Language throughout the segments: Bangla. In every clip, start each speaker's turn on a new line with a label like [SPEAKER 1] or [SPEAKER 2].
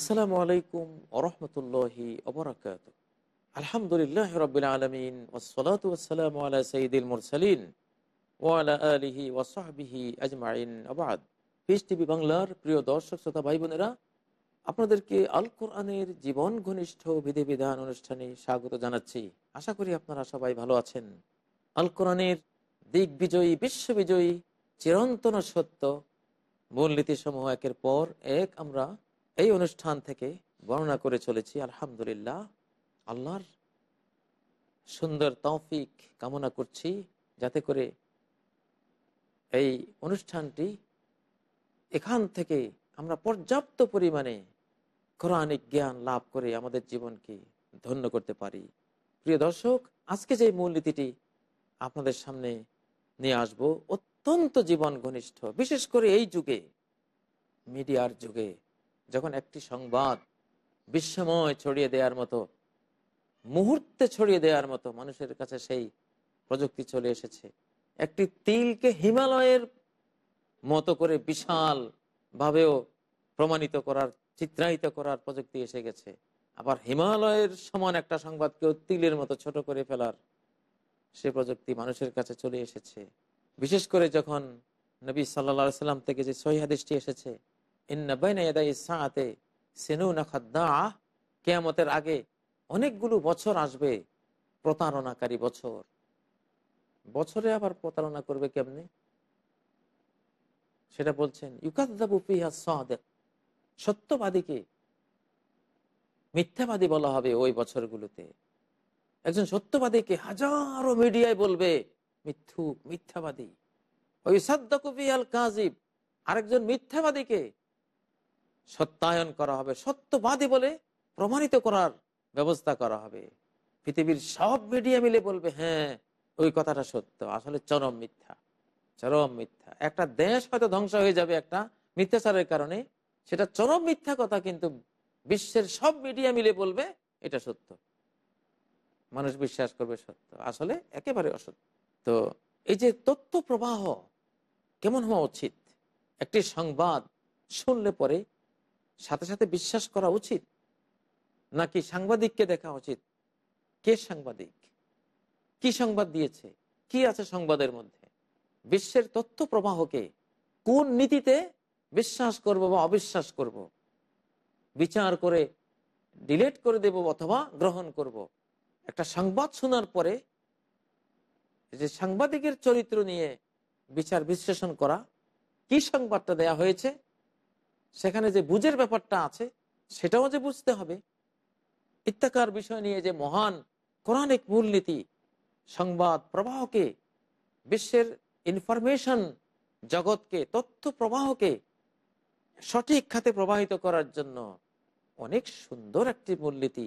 [SPEAKER 1] আসসালামু আলাইকুম ওরহমতুল্লাহি ওবরাকাত আলহামদুলিল্লাহ রবিল আলমিন ওসলাত ওসালাম আলা সঈদুল মুরসালিন ওয়ালা আলিহি ওয়াসাহবিহি আজমাইন। আবাদ পিস টিভি বাংলার প্রিয় দর্শক, শ্রোতা ভাই বোনেরা আপনাদেরকে আল কোরআনের জীবন ঘনিষ্ঠ বিধিবিধান অনুষ্ঠানে স্বাগত জানাচ্ছি। আশা করি আপনারা সবাই ভালো আছেন। আল কোরআনের দিগ্বিজয়ী বিশ্ববিজয়ী চিরন্তন সত্য মূলনীতি সমূহ একের পর এক আমরা এই অনুষ্ঠান থেকে বর্ণনা করে চলেছি, আলহামদুলিল্লাহ, আল্লাহর সুন্দর তৌফিক কামনা করছি যাতে করে এই অনুষ্ঠানটি এখান থেকে আমরা পর্যাপ্ত পরিমাণে কোরআনিক জ্ঞান লাভ করে আমাদের জীবনকে ধন্য করতে পারি। প্রিয় দর্শক, আজকে যে মূলনীতিটি আপনাদের সামনে নিয়ে আসব, অত্যন্ত জীবন ঘনিষ্ঠ বিশেষ করে এই যুগে, মিডিয়ার যুগে। যখন একটি সংবাদ বিশ্বময় ছড়িয়ে দেওয়ার মতো, মুহূর্তে ছড়িয়ে দেওয়ার মতো মানুষের কাছে সেই প্রযুক্তি চলে এসেছে, একটি তিলকে হিমালয়ের মতো করে বিশাল ভাবেও প্রমাণিত করার, চিত্রায়িত করার প্রযুক্তি এসে গেছে। আবার হিমালয়ের সমান একটা সংবাদকেও তিলের মতো ছোট করে ফেলার সে প্রযুক্তি মানুষের কাছে চলে এসেছে। বিশেষ করে যখন নবী সাল্লা সাল্লাম থেকে যে সহিহাদিসটি এসেছে কেয়ামতের আগে অনেকগুলো বছর আসবে, প্রতারণাকারী বছর। বছরে আবার প্রতারণা করবে কেমনে? সেটা বলছেন সত্যবাদীকে মিথ্যাবাদী বলা হবে ওই বছরগুলোতে। একজন সত্যবাদীকে হাজারো মিডিয়ায় বলবে মিথ্যুক মিথ্যাবাদী। ওই সাদ্দাকুফি আল কাজিব আরেকজন মিথ্যাবাদীকে সত্যায়ন করা হবে, সত্যবাদী বলে প্রমাণিত করার ব্যবস্থা করা হবে। পৃথিবীর সব মিডিয়া মিলে বলবে হ্যাঁ ওই কথাটা সত্য, আসলে চরম মিথ্যা চরম মিথ্যা। একটা দেশ হয়তো ধ্বংস হয়ে যাবে একটা মিথ্যাচারের কারণে, সেটা চরম মিথ্যা কথা, কিন্তু বিশ্বের সব মিডিয়া মিলে বলবে, এটা সত্য। মানুষ বিশ্বাস করবে সত্য, আসলে একেবারে অসত্য। তো এই যে তথ্য প্রবাহ, কেমন হওয়া উচিত? একটি সংবাদ শুনলে পরে সাথে সাথে বিশ্বাস করা উচিত? নাকি সাংবাদিককে দেখা উচিত? কে সাংবাদিক? কি সংবাদ দিয়েছে? কি আছে সংবাদের মধ্যে? বিশ্বের তথ্য প্রবাহকে কোন নীতিতে বিশ্বাস করব বা অবিশ্বাস করব। বিচার করে ডিলেট করে দেব অথবা গ্রহণ করব। একটা সংবাদ শোনার পরে যে সাংবাদিকের চরিত্র নিয়ে বিচার বিশ্লেষণ করা, কি সংবাদটা দেয়া হয়েছে? সেখানে যে বুঝের ব্যাপারটা আছে, সেটাও যে বুঝতে হবে। ইত্যাকার বিষয় নিয়ে যে মহান কোরআনিক মূলনীতি, সংবাদ প্রবাহকে, বিশ্বের ইনফরমেশন জগৎকে, তথ্য প্রবাহকে সঠিক খাতে প্রবাহিত করার জন্য অনেক সুন্দর একটি মূলনীতি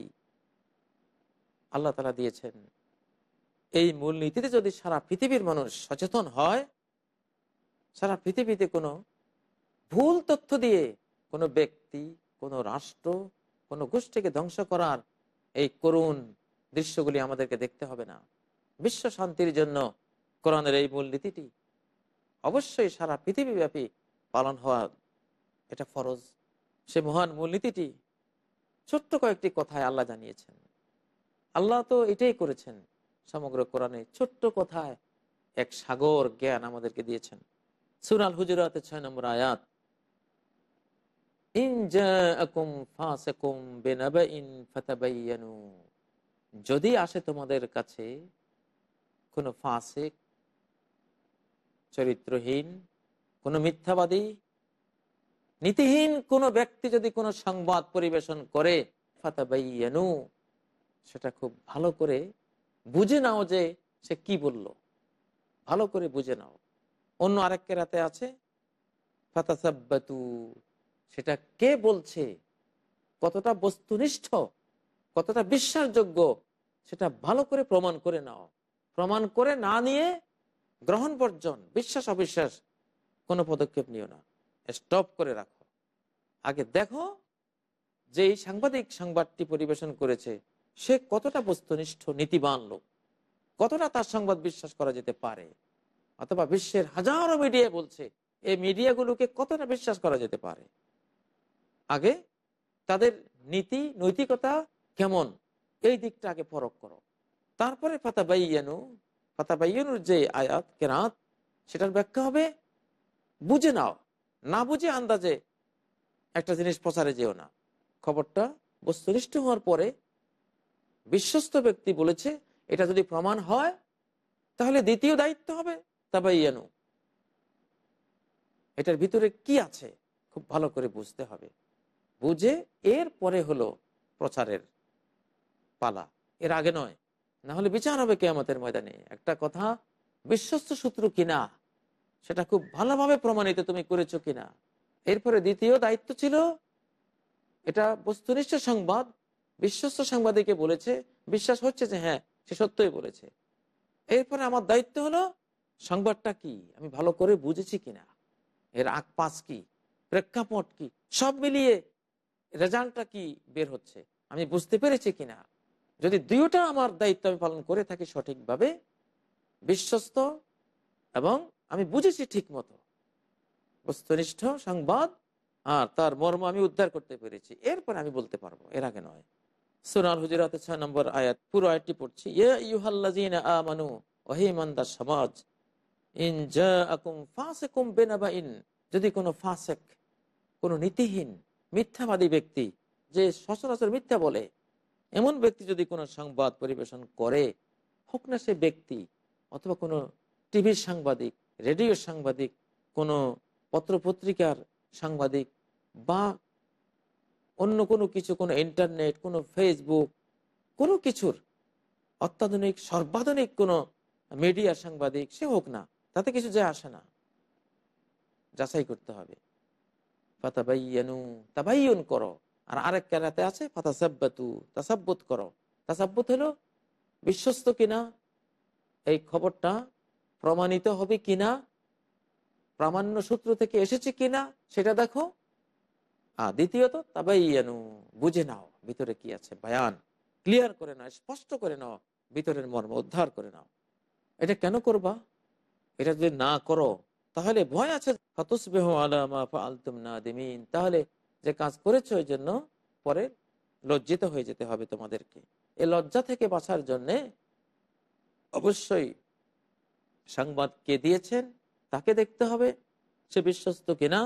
[SPEAKER 1] আল্লাহ তালা দিয়েছেন। এই মূলনীতিতে যদি সারা পৃথিবীর মানুষ সচেতন হয়, সারা পৃথিবীতে কোনো ভুল তথ্য দিয়ে কোনো ব্যক্তি, কোনো রাষ্ট্র, কোনো গোষ্ঠীকে ধ্বংস করার এই করুণ দৃশ্যগুলি আমাদেরকে দেখতে হবে না। বিশ্ব শান্তির জন্য কোরআনের এই মূলনীতিটি অবশ্যই সারা পৃথিবীব্যাপী পালন হওয়া এটা ফরজ। সে মহান মূলনীতিটি ছোট্ট কয়েকটি কথায় আল্লাহ জানিয়েছেন। আল্লাহ তো এটাই করেছেন, সমগ্র কোরআনে ছোট্ট কথায় এক সাগর জ্ঞান আমাদেরকে দিয়েছেন। সুরাল হুজুরাতের ছয় নম্বর আয়াত যদি আসে তোমাদের কাছে কোনো ফাসেক, চরিত্রহীন, কোনো মিথ্যাবাদী, নীতিহীন কোনো ব্যক্তি যদি কোনো সংবাদ পরিবেশন করে, ফাতাবাইয়ানু, সেটা খুব ভালো করে বুঝে নাও যে সে কি বলল। ভালো করে বুঝে নাও। অন্য আরেক কেরাতে আছে, ফাতাসাব্বাতু সেটা কে বলছে? কতটা বস্তুনিষ্ঠ? কতটা বিশ্বাসযোগ্য? সেটা ভালো করে প্রমাণ করে নাও। প্রমাণ করে না নিয়ে গ্রহণ বর্জন, বিশ্বাস, অবিশ্বাস, কোনো পদক্ষেপ নিও না। স্টপ করে রাখো। আগে দেখো যে এই সাংবাদিক সংবাদটি পরিবেশন করেছে, সে কতটা বস্তুনিষ্ঠ, নীতিবান লোক। কতটা তার সংবাদ বিশ্বাস করা যেতে পারে? অথবা বিশ্বের হাজারো মিডিয়া বলছে, এই মিডিয়াগুলোকে কতটা বিশ্বাস করা যেতে পারে? আগে তাদের নীতি, নৈতিকতা কেমন? এই দিকটা আগে পরখ করো। তারপরে ফাতাবাইয়ানু, ফাতাবাইয়ানুর যে আয়াত, কেরাত, সেটার ব্যাখ্যা হবে, বুঝে নাও। না বুঝে আন্দাজে একটা জিনিস প্রচারে যেও না। খবরটা বস্তুনিষ্ঠ হওয়ার পরে বিশ্বস্ত ব্যক্তি বলেছে, এটা যদি প্রমাণ হয়, তাহলে দ্বিতীয় দায়িত্ব হবে তাবাইয়ানু। এটার ভিতরে কি আছে? খুব ভালো করে বুঝতে হবে। বুঝে এর পরে হলো প্রচারের পালা। এর আগে নয়। না হলে বিচার হবে কেয়ামতের ময়দানে। একটা কথা, বিশ্বস্ত সূত্র কিনা? সেটা খুব ভালোভাবে প্রমাণিত তুমি করেছ কিনা? এরপরে দ্বিতীয় দায়িত্ব ছিল, এটা বস্তুনিষ্ঠ সংবাদ। বিশ্বস্ত সাংবাদিকে বলেছে, বিশ্বাস হচ্ছে যে হ্যাঁ সে সত্যই বলেছে। এরপরে আমার দায়িত্ব হলো, সংবাদটা কি? আমি ভালো করে বুঝেছি কিনা? এর আগ পাশ কি? প্রেক্ষাপট কি? সব মিলিয়ে রেজাল্টটা কি বের হচ্ছে? আমি বুঝতে পেরেছি কিনা? যদি দুইটা আমার দায়িত্ব আমি পালন করে থাকি সঠিকভাবে, বিশ্বস্ত এবং আমি বুঝেছি ঠিক মতো বস্তুনিষ্ঠ সংবাদ আর তার মর্ম আমি উদ্ধার করতে পেরেছি, এরপর আমি বলতে পারব, এর আগে নয়। সুনাল হুজুরাতে ছয় নম্বর আয়াত, পুরো আয়াতটি পড়ছি আমানু ওহিমানদার সমাজ ইন জাআকুম ফাসিকুম বিনাবাইন, যদি কোনো ফাসেক, কোনো নীতিহীন মিথ্যাবাদী ব্যক্তি যে সচরাচর মিথ্যা বলে, এমন ব্যক্তি যদি কোনো সংবাদ পরিবেশন করে, হোক না সে ব্যক্তি অথবা কোনো টিভির সাংবাদিক রেডিওর সাংবাদিক, কোনো পত্রপত্রিকার সাংবাদিক বা অন্য কোনো কিছু, কোনো ইন্টারনেট, কোনো ফেসবুক, কোনো কিছুর অত্যাধুনিক, সর্বাধুনিক কোনো মিডিয়া সাংবাদিক, সে হোক না, তাতে কিছু যায় আসে না। যাচাই করতে হবে। করো। আর আরেক আছে করো। হলো বিশ্বস্ত কিনা, এই খবরটা প্রমাণিত হবে কিনা, প্রামাণ্য সূত্র থেকে এসেছে কিনা, সেটা দেখো। আর দ্বিতীয়ত, তাবাইয়ানু, বুঝে নাও, ভিতরে কি আছে, বায়ান। ক্লিয়ার করে নাও, স্পষ্ট করে নাও, ভিতরের মর্ম উদ্ধার করে নাও। এটা কেন করবা? এটা যদি না করো, তাহলে ভয় আছে ফাতুসবেহ আলামা ফালতুম নাদিমিন। তাহলে যে কাজ করেছ ওই জন্য পরে লজ্জিত হয়ে যেতে হবে তোমাদেরকে। এই লজ্জা থেকে বাঁচার জন্যে অবশ্যই সংবাদ কে দিয়েছেন, তাকে দেখতে হবে। সে বিশ্বস্ত কিনা,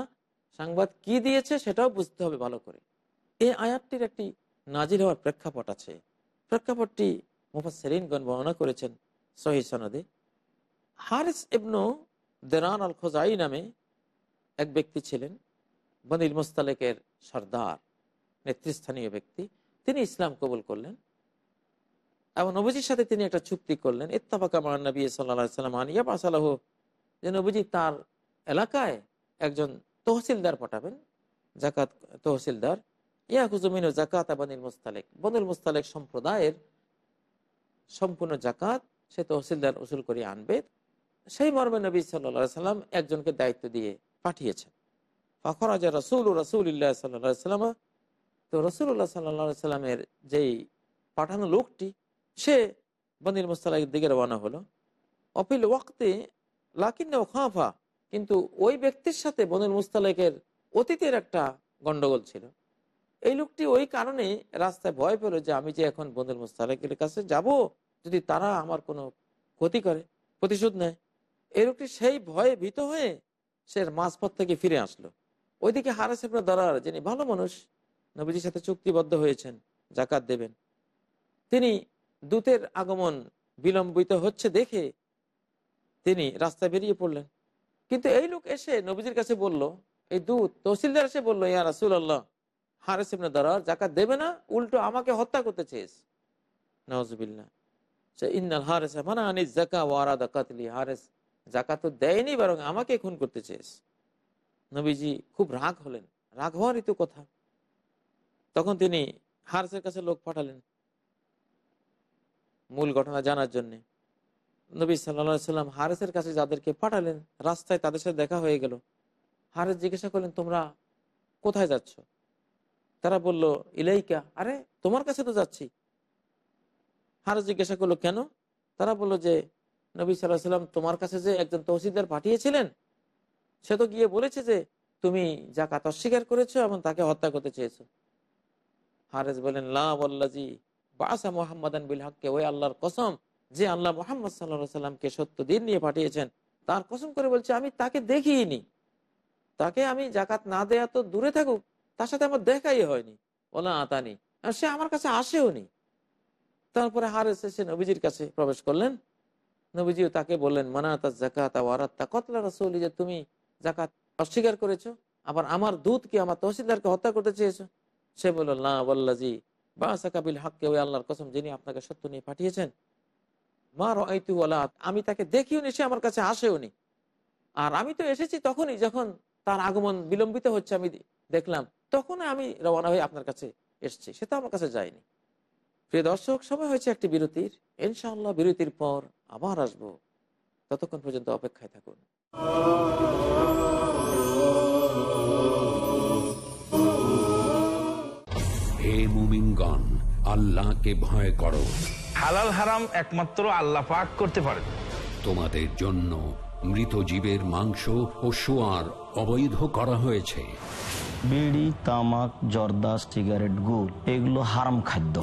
[SPEAKER 1] সংবাদ কি দিয়েছে সেটাও বুঝতে হবে ভালো করে। এই আয়াতটির একটি নাজির হওয়ার প্রেক্ষাপট আছে। প্রেক্ষাপটটি মুফাসেরিনগণ বর্ণনা করেছেন সহি সনদে। হারিস ইবনু দেরান আল খোজাই নামে এক ব্যক্তি ছিলেন বনিল মুস্তালেকের সর্দার, নেতৃস্থানীয় ব্যক্তি। তিনি ইসলাম কবুল করলেন এবং নবীজির সাথে তিনি একটা চুক্তি করলেন। ইত্তাফাকা মান নবী সাল্লাম আনিয়া পাশালাহ যে নবীজি তার এলাকায় একজন তহসিলদার পাঠাবেন জাকাত তহসিলদার। ইয়া হুজুমিন জাকাত বনিল মুস্তালেক। বনুল মুস্তালেক সম্প্রদায়ের সম্পূর্ণ জাকাত সে তহসিলদার উসুল করে আনবে। সেই মর্মে নবী সাল্লা সাল্লাম একজনকে দায়িত্ব দিয়ে পাঠিয়েছেন। ফখরাজা রসুল রসুল্লাহ সাল্লা সাল্লাম তো রসুল্লাহ সাল্লা সাল্লামের যেই পাঠানো লোকটি, সে বনিল মুস্তালেকের দিকে রওনা হলো। অপিল ওয়াক্তে লাকিন খাফা, কিন্তু ওই ব্যক্তির সাথে বনুল মুস্তালেকের অতীতের একটা গন্ডগোল ছিল। এই লোকটি ওই কারণে রাস্তায় ভয় পেল যে আমি যে এখন বনুল মুস্তালেকের কাছে যাব, যদি তারা আমার কোনো ক্ষতি করে, প্রতিশোধ নেয়। এই লোকটি সেই ভয়ে ভীত হয়ে সে মাঝপথ থেকে ফিরে আসলো। ওইদিকে হারাস দরার যিনি ভালো মানুষ, নবীজির সাথে চুক্তিবদ্ধ হয়েছেন জাকাত দেবেন। তিনি দূতের আগমন বিলম্বিত হচ্ছে দেখে তিনি রাস্তায় বেরিয়ে পড়লেন। কিন্তু এই লোক এসে নবীজির কাছে বলল, এই দূত, তহসিলদার এসে বলল, ইয়া রাসুল আল্লাহ হারেস ইবনে দরার জাকাত দেবে না, উল্টো আমাকে হত্যা করতে চেয়েছে। সে, ইন্নাল হারেস মানে আনি জাকা ওয়ারা দাকাতলি হারেস। জাকাত দেয়নি, বরং আমাকে খুন করতে চেয়েছে। নবীজি খুব রাগ হলেন। রাগ হওয়ারই তো কথা। তখন তিনি হারেসের কাছে লোক পাঠালেন মূল ঘটনা জানার জন্য। নবী সাল্লা সাল্লাম হারেসের কাছে যাদেরকে পাঠালেন, রাস্তায় তাদের সাথে দেখা হয়ে গেল। হারেস জিজ্ঞাসা করলেন, তোমরা কোথায় যাচ্ছ? তারা বলল, ইলাইকা। আরে, তোমার কাছে তো যাচ্ছি। হারেস জিজ্ঞাসা করল, কেন? তারা বলল যে নবী সাল্লাহ সাল্লাম তোমার কাছে যে একজন তহসিলদার পাঠিয়েছিলেন, সে তো গিয়ে বলেছে যে তুমি জাকাত অস্বীকার করেছ এবং তাকে হত্যা করতে চেয়েছো। হারেস বলেন লাজি বাসা মোহাম্মদান বিল হককে ওই আল্লাহর কসম যে আল্লাহ মোহাম্মদ সাল্লা সাল্লামকে সত্য দিন নিয়ে পাঠিয়েছেন, তার কসম করে বলছে, আমি তাকে দেখিনি তাকে আমি জাকাত না দেয়া তো দূরে থাকুক, তার সাথে আমার দেখাই হয়নি। ওলা আতানি সে আমার কাছে আসেও নি। তারপরে হারেস এসে নবীজির কাছে প্রবেশ করলেন। নবীজিও তাকে বললেন, মানাতা জাকাত ওয়ারাত্তা কতলা রসৌলি, যে তুমি জাকাত অস্বীকার করেছ, আবার আমার দুধকে আমার তহসিলদারকে হত্যা করতে চেয়েছো? সে বলল, না বল্লাজি বা সাকাবিল হককে, ওই আল্লাহর কসম যিনি আপনাকে সত্য নিয়ে পাঠিয়েছেন। মা রাইতু ওয়ালা, আমি তাকে দেখিও নি সে আমার কাছে আসেও নি। আর আমি তো এসেছি তখনই যখন তার আগমন বিলম্বিত হচ্ছে, আমি দেখলাম তখন আমি রওনা হয়ে আপনার কাছে এসছি, সে তো আমার কাছে যায়নি। প্রিয় দর্শক সময় হয়েছে একটি বিরতির। ইনশাআল্লাহ বিরতির পর আবার আসব। ততক্ষণ পর্যন্ত অপেক্ষায় থাকুন।
[SPEAKER 2] হে মুমিনগণ আল্লাহকে ভয় করো।
[SPEAKER 3] হালাল হারাম একমাত্র আল্লাহ পাক করতে পারেন।
[SPEAKER 2] তোমাদের জন্য মৃত জীবের মাংস ও সোয়ার অবৈধ করা হয়েছে।
[SPEAKER 4] বিড়ি তামাক জর্দা সিগারেট গুড় এগুলো হারাম খাদ্য।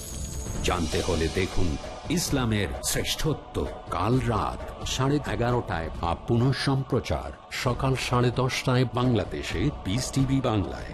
[SPEAKER 2] জানতে হলে দেখুন ইসলামের শ্রেষ্ঠত্ব কাল রাত সাড়ে এগারোটায় বা পুনঃ সম্প্রচার সকাল সাড়ে দশটায় বাংলাদেশে বিস টিভি বাংলায়।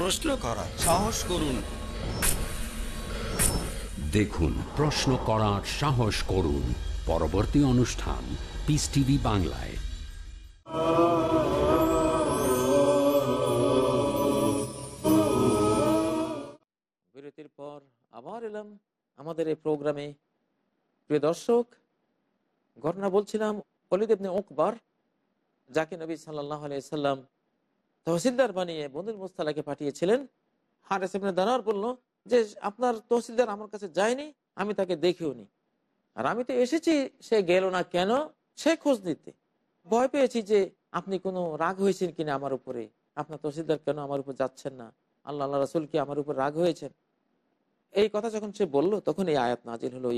[SPEAKER 5] প্রশ্ন করা সাহস করুন।
[SPEAKER 2] দেখুন প্রশ্ন করার সাহস করুন। পরবর্তী অনুষ্ঠান পিস টিভি বাংলায়।
[SPEAKER 1] বিরতির পর আবার এলাম আমাদের এই প্রোগ্রামে। প্রিয় দর্শক ঘটনা বলছিলাম অলিদেবনে ওকবার যাকে নবী সাল্লাহ সাল্লাম তহসিলদার বানিয়ে বন্ধুর মোস্তালাকে পাঠিয়েছিলেন। হারেস ইবনে দানার বলল, যে আপনার তহসিলদার আমার কাছে যায়নি, আমি তাকে দেখিও নি। আর আমি তো এসেছি, সে গেল না কেন, সে খোঁজ নিতে। ভয় পেয়েছি যে আপনি কোনো রাগ হয়েছেন কিনা আমার উপরে। আপনার তহসিলদার কেন আমার উপর যাচ্ছেন না? আল্লাহ আল্লাহ রাসুল কি আমার উপর রাগ হয়েছেন? এই কথা যখন সে বলল, তখন এই আয়াত নাজিল হলো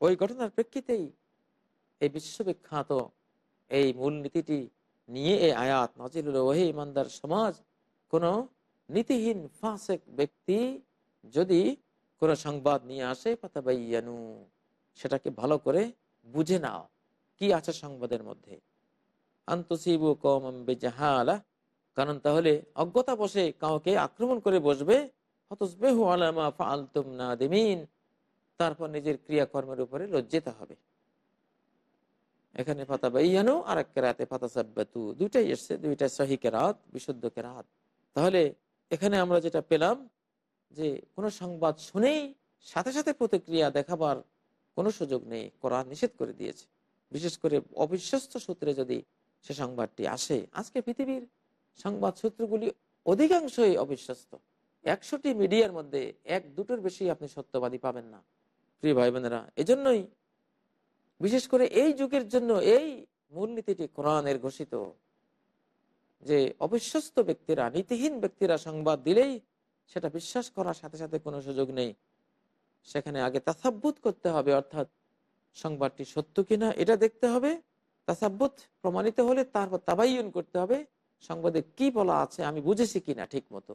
[SPEAKER 1] ওই ঘটনার প্রেক্ষিতেই এই বিশ্ববিখ্যাত এই মূলনীতিটি নিয়ে এই আয়াত নাজিল ওহে ইমানদার সমাজ কোন নীতিহীন ফাসেক ব্যক্তি যদি কোনো সংবাদ নিয়ে আসে পাতাবাইয়ানু সেটাকে ভালো করে বুঝে নাও। কি আছে সংবাদের মধ্যে? আন্তসিবু কম বেজাহালা, কারণ তাহলে অজ্ঞতা বসে কাউকে আক্রমণ করে বসবে। হতসবেহু আলামা ফালতুম না দেমিন তারপর নিজের ক্রিয়াকর্মের উপরে লজ্জিত হবে। এখানে ফাতা বাইয়ানু আর এক কেরাতে ফাতা সাব্বাতু। দুইটাই এসছে, দুইটা সহি কেরাত, বিশুদ্ধ কেরাত। তাহলে এখানে আমরা যেটা পেলাম যে কোনো সংবাদ শুনেই সাথে সাথে প্রতিক্রিয়া দেখাবার কোনো সুযোগ নেই। কোরআন নিষেধ করে দিয়েছে। বিশেষ করে অবিশ্বস্ত সূত্রে যদি সে সংবাদটি আসে, আজকে পৃথিবীর সংবাদ সূত্রগুলি অধিকাংশই অবিশ্বস্ত। একশোটি মিডিয়ার মধ্যে এক দুটোর বেশি আপনি সত্যবাদী পাবেন না। প্রিয় ভাই বোনেরা এজন্যই বিশেষ করে এই যুগের জন্য এই মূলনীতিটি কোরআনের ঘোষিত যে অবিশ্বস্ত ব্যক্তিরা, নীতিহীন ব্যক্তিরা সংবাদ দিলেই সেটা বিশ্বাস করার সাথে সাথে কোনো সুযোগ নেই। সেখানে আগে তাসাব্বুত করতে হবে, অর্থাৎ সংবাদটি সত্য কিনা এটা দেখতে হবে তাসাব্বুত প্রমাণিত হলে তারপর তাবাইন করতে হবে, সংবাদে কি বলা আছে আমি বুঝেছি কিনা ঠিক মতো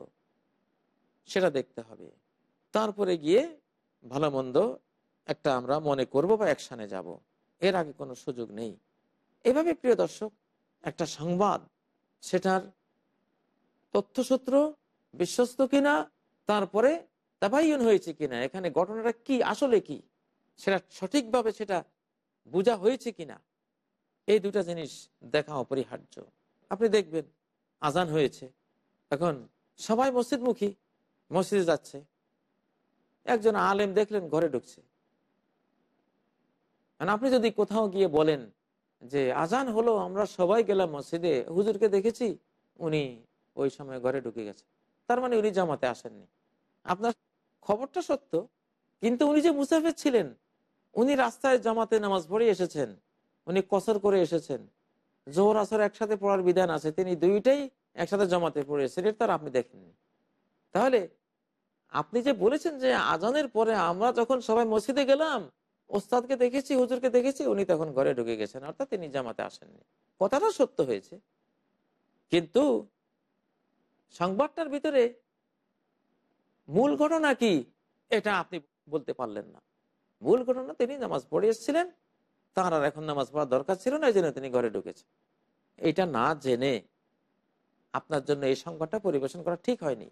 [SPEAKER 1] সেটা দেখতে হবে। তারপরে গিয়ে ভালো মন্দ একটা আমরা মনে করব বা অ্যাকশানে যাব। এর আগে কোনো সুযোগ নেই। এভাবে, প্রিয় দর্শক, একটা সংবাদ, সেটার তথ্যসূত্র বিশ্বস্ত কিনা, তারপরে তাবাইন হয়েছে কিনা, এখানে ঘটনাটা কি, আসলে কি, সেটা সঠিকভাবে সেটা বোঝা হয়েছে কিনা, এই দুটা জিনিস দেখা অপরিহার্য। আপনি দেখবেন, আজান হয়েছে। এখন সবাই মসজিদমুখী, মসজিদে যাচ্ছে। একজন আলেম দেখলেন, ঘরে ঢুকছে। আপনি যদি কোথাও গিয়ে বলেন যে, আজান হলো, আমরা সবাই গেলাম মসজিদে। হুজুরকে দেখেছি, উনি ওই সময় ঘরে ঢুকে গেছে। তার মানে উনি জামাতে আসেননি। আপনার খবরটা সত্য, কিন্তু উনি যে মুসাফির ছিলেন, উনি রাস্তায় জামাতে নামাজ পড়ে এসেছেন, উনি কসর করে এসেছেন, জোহর, আসর একসাথে পড়ার বিধান আছে, তিনি দুইটাই একসাথে জমাতে পড়েছেন এটা তার আপনি দেখেননি। তাহলে আপনি যে বলেছেন যে, আজানের পরে আমরা যখন সবাই মসজিদে গেলাম ওস্তাদকে দেখেছি, হুজুরকে দেখেছি, উনি তখন ঘরে ঢুকে গেছেন। অর্থাৎ তিনি জামাতে আসেননি। কথাটা সত্য হয়েছে। কিন্তু সংবাদটার ভিতরে মূল ঘটনা কি, এটা আপনি বলতে পারলেন না। মূল ঘটনা তিনি নামাজ পড়ে এসেছিলেন। তার আর এখন নামাজ পড়ার দরকার ছিল না, এই তিনি ঘরে ঢুকেছেন। এটা না জেনে আপনার জন্য এই সংবাদটা পরিবেশন করা ঠিক হয়নি।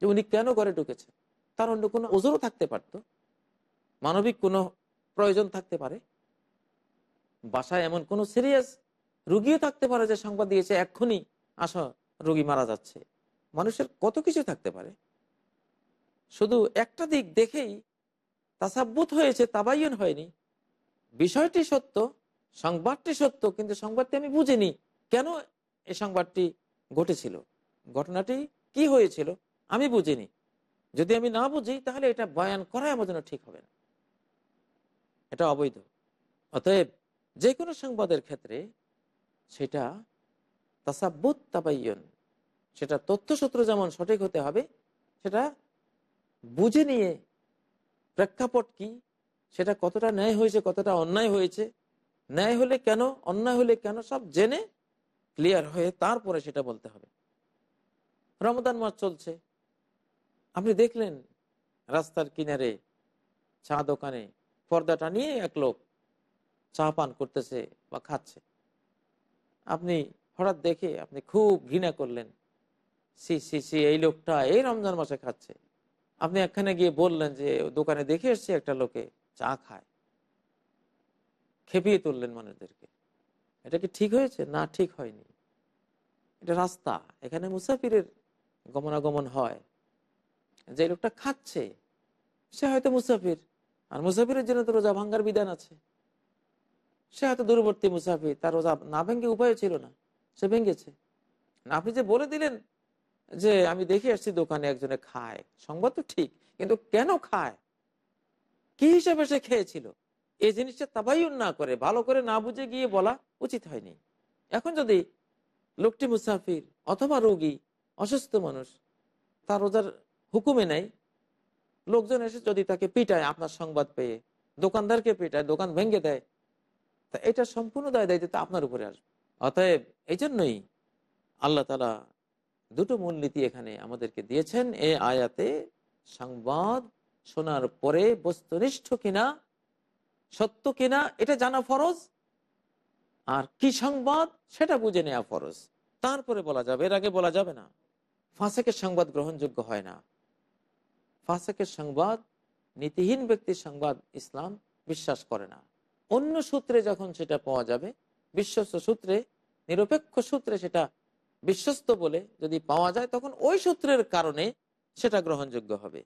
[SPEAKER 1] যে উনি কেন ঘরে ঢুকেছেন? তার অন্য কোনো ওজোরও থাকতে পারত। মানবিক কোনো প্রয়োজন থাকতে পারে? বাসায় এমন কোনো সিরিয়াস রুগীও থাকতে পারে যে সংবাদ দিয়েছে, এক্ষুনি আসো, রুগী মারা যাচ্ছে। মানুষের কত কিছু থাকতে পারে? শুধু একটা দিক দেখেই তাসাব্বুত হয়েছে তাবাইন হয়নি। বিষয়টি সত্য, সংবাদটি সত্য, কিন্তু সংবাদটি আমি বুঝিনি। কেন এ সংবাদটি ঘটেছিল? ঘটনাটি কি হয়েছিল? আমি বুঝিনি। যদি আমি না বুঝি, তাহলে এটা বয়ান করাই আমার জন্য ঠিক হবে না। এটা অবৈধ। অতএব যে কোনো সংবাদের ক্ষেত্রে সেটা তাসাব্বুত তাবাইন সেটা তথ্যসূত্র যেমন সঠিক হতে হবে, সেটা বুঝে নিয়ে প্রেক্ষাপট কি, সেটা কতটা ন্যায় হয়েছে, কতটা অন্যায় হয়েছে, ন্যায় হলে কেন, অন্যায় হলে কেন, সব জেনে ক্লিয়ার হয়ে তারপরে সেটা বলতে হবে। রমদান মাস চলছে। আপনি দেখলেন রাস্তার কিনারে, চা দোকানে পর্দাটা নিয়ে এক লোক চা পান করতেছে বা খাচ্ছে। আপনি হঠাৎ দেখে আপনি খুব ঘৃণা করলেন। সি সি সি, এই লোকটা এই রমজান মাসে খাচ্ছে। আপনি এখানে গিয়ে বললেন যে, দোকানে দেখে এসছে একটা লোকে চা খায়। খেপিয়ে তুললেন মানুষদেরকে। এটা কি ঠিক হয়েছে? না, ঠিক হয়নি। এটা রাস্তা। এখানে মুসাফিরের গমনাগমন হয়। যে লোকটা খাচ্ছে, সে হয়তো মুসাফির। আর মুসাফিরের জন্য তো রোজা ভাঙ্গার বিধান আছে। সে হয়তো দূরবর্তী মুসাফির, তার রোজা না ভেঙ্গে উপায় ছিল না, সে ভেঙ্গেছে। আপনি যে বলে দিলেন যে আমি দেখে আসছি দোকানে একজনে খায়, সংবাদ তো ঠিক, কিন্তু কেন খায়? কি হিসাবে সে খেয়েছিল? এই জিনিসটা তাবাইন না করে, ভালো করে না বুঝে গিয়ে বলা উচিত হয়নি। এখন যদি লোকটি মুসাফির অথবা রোগী, অসুস্থ মানুষ, তার রোজার হুকুমে নেই লোকজন এসে যদি তাকে পিটায় আপনার সংবাদ পেয়ে, দোকানদারকে পিটায়, দোকান ভেঙে দেয়, তা এটা সম্পূর্ণ দায় দায়িত্ব আপনার উপরে আসবে। অতএব এই জন্যই আল্লাহ তালা দুটো মূলনীতি এখানে আমাদেরকে দিয়েছেন। এ আয়াতে সংবাদ শোনার পরে বস্তুনিষ্ঠ কিনা, সত্য কিনা, এটা জানা ফরজ। আর কি সংবাদ, সেটা বুঝে নেওয়া ফরজ। তারপরে বলা যাবে, এর আগে বলা যাবে না, ফাঁসেকের সংবাদ গ্রহণযোগ্য হয় না। ফাঁসেকের সংবাদ, নীতিহীন ব্যক্তির সংবাদ ইসলাম বিশ্বাস করে না। অন্য সূত্রে যখন সেটা পাওয়া যাবে, বিশ্বস্ত সূত্রে, নিরপেক্ষ সূত্রে সেটা বিশ্বস্ত বলে যদি পাওয়া যায়, তখন ওই সূত্রের কারণে সেটা গ্রহণযোগ্য হবে।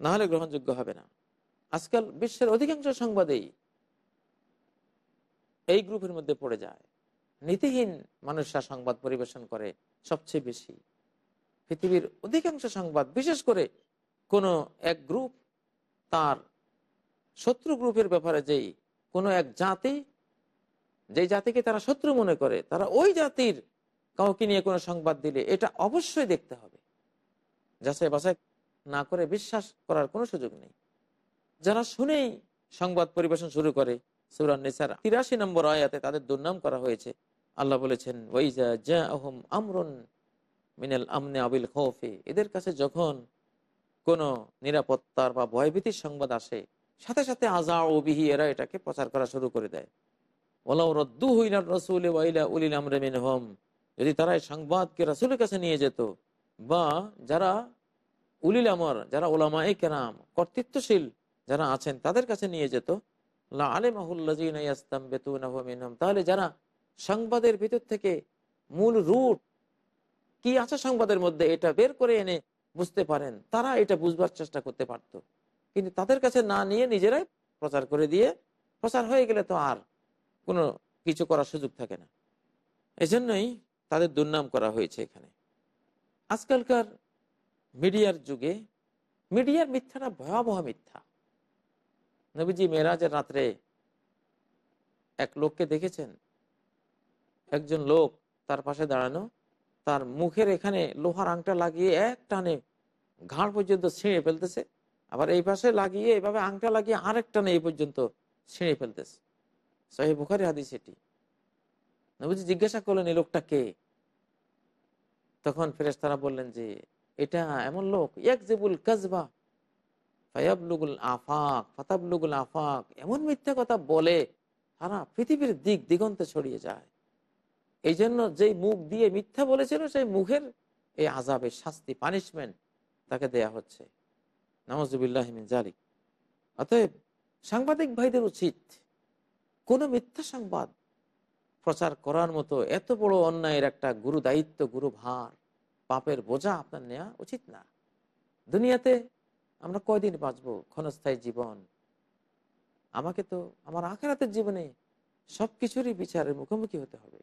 [SPEAKER 1] না হলে গ্রহণযোগ্য হবে না। আজকাল বিশ্বের অধিকাংশ সংবাদেই এই গ্রুপের মধ্যে পড়ে যায়। নীতিহীন মানুষরা সংবাদ পরিবেশন করে সবচেয়ে বেশি। পৃথিবীর অধিকাংশ সংবাদ, বিশেষ করে কোনো এক গ্রুপ তার শত্রু গ্রুপের ব্যাপারে যেই কোনো এক জাতি যে জাতিকে তারা শত্রু মনে করে, তারা ওই জাতির কাউকে নিয়ে কোনো সংবাদ দিলে এটা অবশ্যই দেখতে হবে। যাচাই বাছাই না করে বিশ্বাস করার কোনো সুযোগ নেই। যারা শুনেই সংবাদ পরিবেশন শুরু করে সুরান তিরাশি নম্বর আয়াতে তাদের দুর্নাম করা হয়েছে। আল্লাহ বলেছেন ওয়াইজা জা আহম আমরুন মিনাল আমনে আবিল খৌফে। এদের কাছে যখন কোনো নিরাপত্তার বা ভয়ভীতির সংবাদ আসে, সাথে সাথে আজা ও বিহি, এরা এটাকে প্রচার করা শুরু করে দেয়। ওলাউ রদ্দু হইলার রসুল ওয়াইলা উলিল আমরে মিন হোম যদি তারা এই সংবাদকে রসুলের কাছে নিয়ে যেত, বা যারা উলিল আমর, যারা ওলামা এ কেরাম, কর্তৃত্বশীল যারা আছেন, তাদের কাছে নিয়ে যেত তাহলে যারা সংবাদের ভিতর থেকে মূল রুট কি আছে সংবাদের মধ্যে? এটা বের করে এনে বুঝতে পারেন। তারা এটা বুঝবার চেষ্টা করতে পারত। কিন্তু তাদের কাছে না নিয়ে নিজেরাই প্রচার করে দিয়ে, প্রচার হয়ে গেলে তো আর কোনো কিছু করার সুযোগ থাকে না। এজন্যই তাদের দুর্নাম করা হয়েছে এখানে। আজকালকার মিডিয়ার যুগে, মিডিয়ার মিথ্যাটা ভয়াবহ মিথ্যা। নবীজি মেরাজের রাত্রে এক লোককে দেখেছেন? একজন লোক তার পাশে দাঁড়ানো তার মুখের এখানে লোহার আংটা লাগিয়ে এক টানে ঘাড় পর্যন্ত ছিঁড়ে ফেলতেছে। আবার এই পাশে লাগিয়ে এভাবে আংটা লাগিয়ে আরেক টানে এই পর্যন্ত ছিঁড়ে ফেলতেছে। সহি বুখারি হাদিস এটি। নবীজি জিজ্ঞাসা করলেন, এই লোকটা কে? তখন ফেরেস তারা বললেন যে, এটা এমন লোক এক জেবুল কাজবা ফায়াবলুগুল আফাক, ফাতাবলুগুল আফাক, এমন মিথ্যা কথা বলে, সারা পৃথিবীর দিক দিগন্তে ছড়িয়ে যায়। এই জন্য যেই মুখ দিয়ে মিথ্যা বলেছিল, সেই মুখের এই আজাবের শাস্তি পানিশমেন্ট তাকে দেয়া হচ্ছে। নওয়াজুবিল্লাহমিন জালিক অতএব সাংবাদিক ভাইদের উচিত কোনো মিথ্যা সংবাদ প্রচার করার মতো এত বড় অন্যায়ের একটা গুরু দায়িত্ব, গুরু ভার, পাপের বোঝা আপনার নেওয়া উচিত না। দুনিয়াতে আমরা কয়দিন বাঁচবো? ক্ষণস্থায়ী জীবন। আমাকে তো, আমার আখেরাতের জীবনে সব কিছুরই বিচারের মুখোমুখি হতে হবে।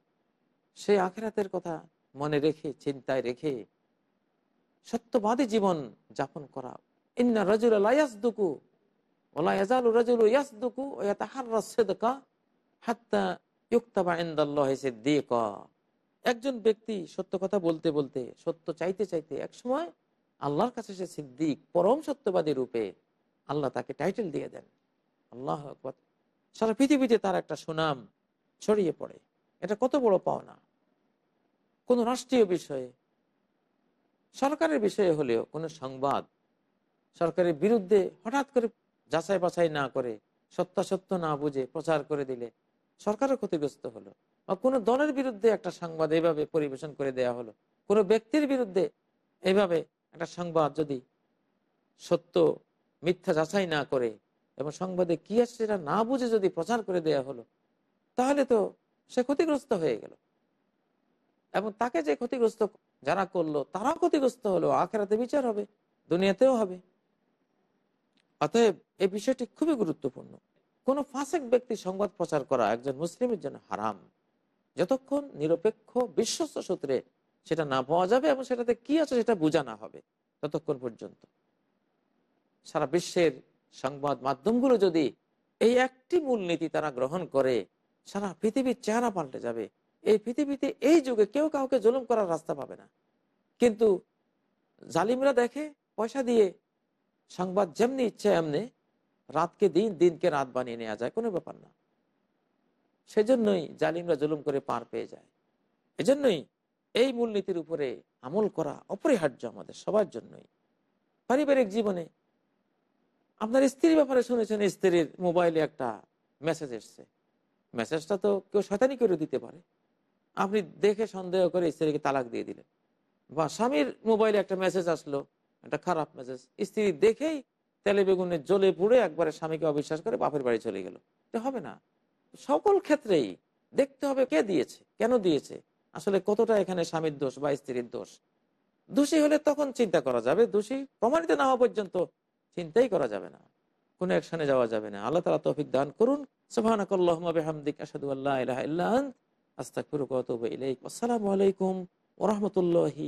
[SPEAKER 1] সেই আখেরাতের কথা মনে রেখে, চিন্তায় রেখে সত্যবাদী জীবন যাপন করা। ইন্না রাজুল ইয়াসদুকু ওলাইয়াজালু রাজুল ইয়াসদুকু ওয়া ইয়াতাহাররা সিদকা হাত্তা ইউক্তাবা ইনদাল্লাহি একজন ব্যক্তি সত্য কথা বলতে বলতে, সত্য চাইতে চাইতে এক সময় আল্লাহর কাছে সে সিদ্দিক, পরম সত্যবাদী রূপে আল্লাহ তাকে টাইটেল দিয়ে দেন। আল্লাহ সারা পৃথিবীতে তার একটা সুনাম ছড়িয়ে পড়ে। এটা কত বড় পাওনা। কোন রাষ্ট্রীয় বিষয়ে, সরকারের বিষয়ে হলেও কোনো সংবাদ সরকারের বিরুদ্ধে হঠাৎ করে যাচাই বাছাই না করে সত্যাসত্য না বুঝে প্রচার করে দিলে সরকারও ক্ষতিগ্রস্ত হলো বা কোনো দলের বিরুদ্ধে একটা সংবাদ এইভাবে পরিবেশন করে দেয়া হলো, কোনো ব্যক্তির বিরুদ্ধে এইভাবে একটা সংবাদ যদি সত্য, মিথ্যা যাচাই না করে এবং সংবাদে কি আছে সেটা না বুঝে যদি প্রচার করে দেয়া হলো, তাহলে তো সে ক্ষতিগ্রস্ত হয়ে গেল। এবং তাকে যে ক্ষতিগ্রস্ত যারা করল, তারাও ক্ষতিগ্রস্ত হলো, আখেরাতে বিচার হবে, দুনিয়াতেও হবে। অতএব এই বিষয়টি খুবই গুরুত্বপূর্ণ। কোন ফাঁসেক ব্যক্তি সংবাদ প্রচার করা একজন মুসলিমের জন্য হারাম। যতক্ষণ নিরপেক্ষ, বিশ্বস্ত সূত্রে সেটা না পাওয়া যাবে এবং সেটাতে কি আছে সেটা বোঝা না হবে, ততক্ষণ পর্যন্ত। সারা বিশ্বের সংবাদ মাধ্যমগুলো যদি এই একটি মূলনীতি তারা গ্রহণ করে, সারা পৃথিবীর চেহারা পাল্টে যাবে। এই পৃথিবীতে এই যুগে কেউ কাউকে জুলুম করার রাস্তা পাবে না। কিন্তু জালিমরা দেখে, পয়সা দিয়ে সংবাদ যেমনি ইচ্ছে এমনি, রাতকে দিন, দিনকে রাত বানিয়ে নেওয়া যায়, কোনো ব্যাপার না। সেজন্যই জালিমরা জুলুম করে পার পেয়ে যায়। এজন্যই এই মূলনীতির উপরে আমল করা অপরিহার্য আমাদের সবার জন্যই। পারিবারিক জীবনে আপনার স্ত্রীর ব্যাপারে শুনেছেন, স্ত্রীর মোবাইলে একটা মেসেজ এসছে। মেসেজটা তো কেউ শয়তানি করে দিতে পারে। আপনি দেখে সন্দেহ করে স্ত্রীকে তালাক দিয়ে দিলেন। বা স্বামীর মোবাইলে একটা মেসেজ আসলো, একটা খারাপ মেসেজ স্ত্রী দেখেই তেলে বেগুনে জ্বলে পুড়ে একবারে স্বামীকে অবিশ্বাস করে বাপের বাড়ি চলে গেল। এটা হবে না। সকল ক্ষেত্রেই দেখতে হবে কে দিয়েছে, কেন দিয়েছে, আসলে কতটা এখানে স্বামীর দোষ বা স্ত্রীর দোষ। দোষী হলে তখন চিন্তা করা যাবে, দোষী প্রমাণিত না হওয়া পর্যন্ত চিন্তাই করা যাবে না। কোনো অ্যাকশনে যাওয়া যাবে না। আল্লাহ তালা তৌফিক দান করুন। সুবাহানকাল্লাহমদিক আসাদু আতুবু ইলাইক। আসসালামু আলাইকুম ওয়া রাহমাতুল্লাহি